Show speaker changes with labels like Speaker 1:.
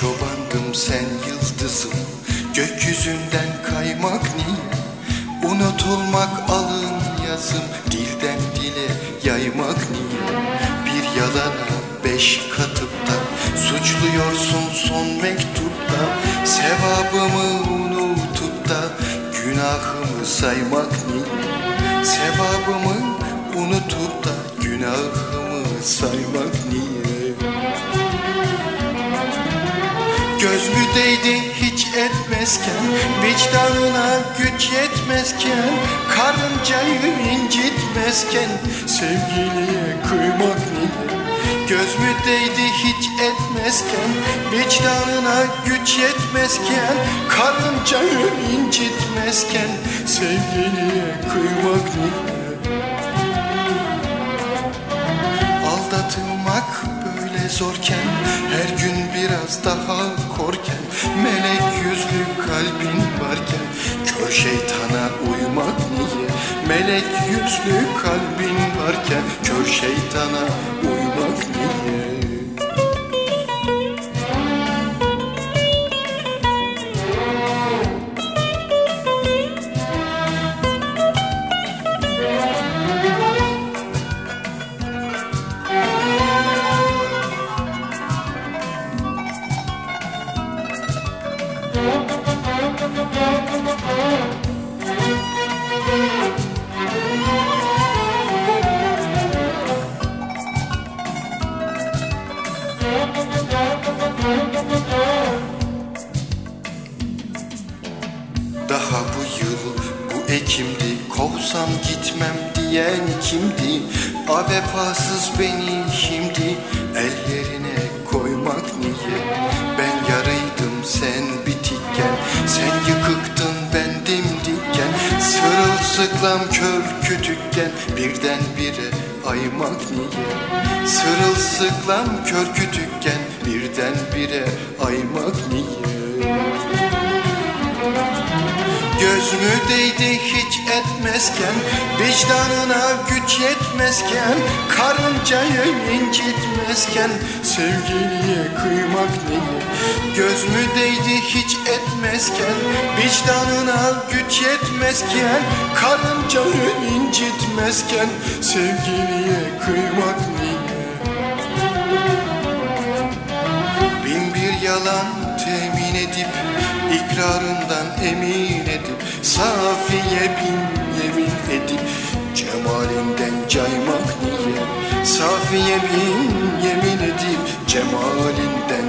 Speaker 1: çobandım sen yıldızım. Gökyüzünden kaymak niye Unutulmak alın yazım. Dilden dile yaymak niye Bir yalana beş katıp da Suçluyorsun son mektupta. Sevabımı unutup da Günahımı saymak niye Sevabımı unutup da Günahımı saymak niye Göz mü değdi hiç etmezken Vicdanına güç yetmezken Karıncayı incitmezken Sevgiliye kıymak niye Göz mü değdi hiç etmezken Vicdanına güç yetmezken Karıncayı incitmezken Sevgiliye kıymak niye korken Melek yüzlü kalbin varken Kör şeytana uymak niye? Melek yüzlü kalbin varken Kör şeytana uymak niye Daha bu yıl bu Ekim'di Kovsam gitmem diyen kimdi? A vefasız beni şimdi Sen yıkıktın ben dimdikken Sırılsıklam kör kütükken Birden bire aymak niye? Sırılsıklam kör kütükken Birden bire aymak niye Göz mü değdi hiç etmezken Vicdanına güç yetmezken Karıncayı incitmezken Sevgiliye kıymak niye Göz mü değdi hiç etmezken Vicdanına güç yetmezken Karıncayı incitmezken Sevgiliye kıymak niye Bin bir yalan temin edip ikrarından emin edip Safiye bin yemin edip Cemalinden caymak niye? Safiye bin yemin edip Cemalinden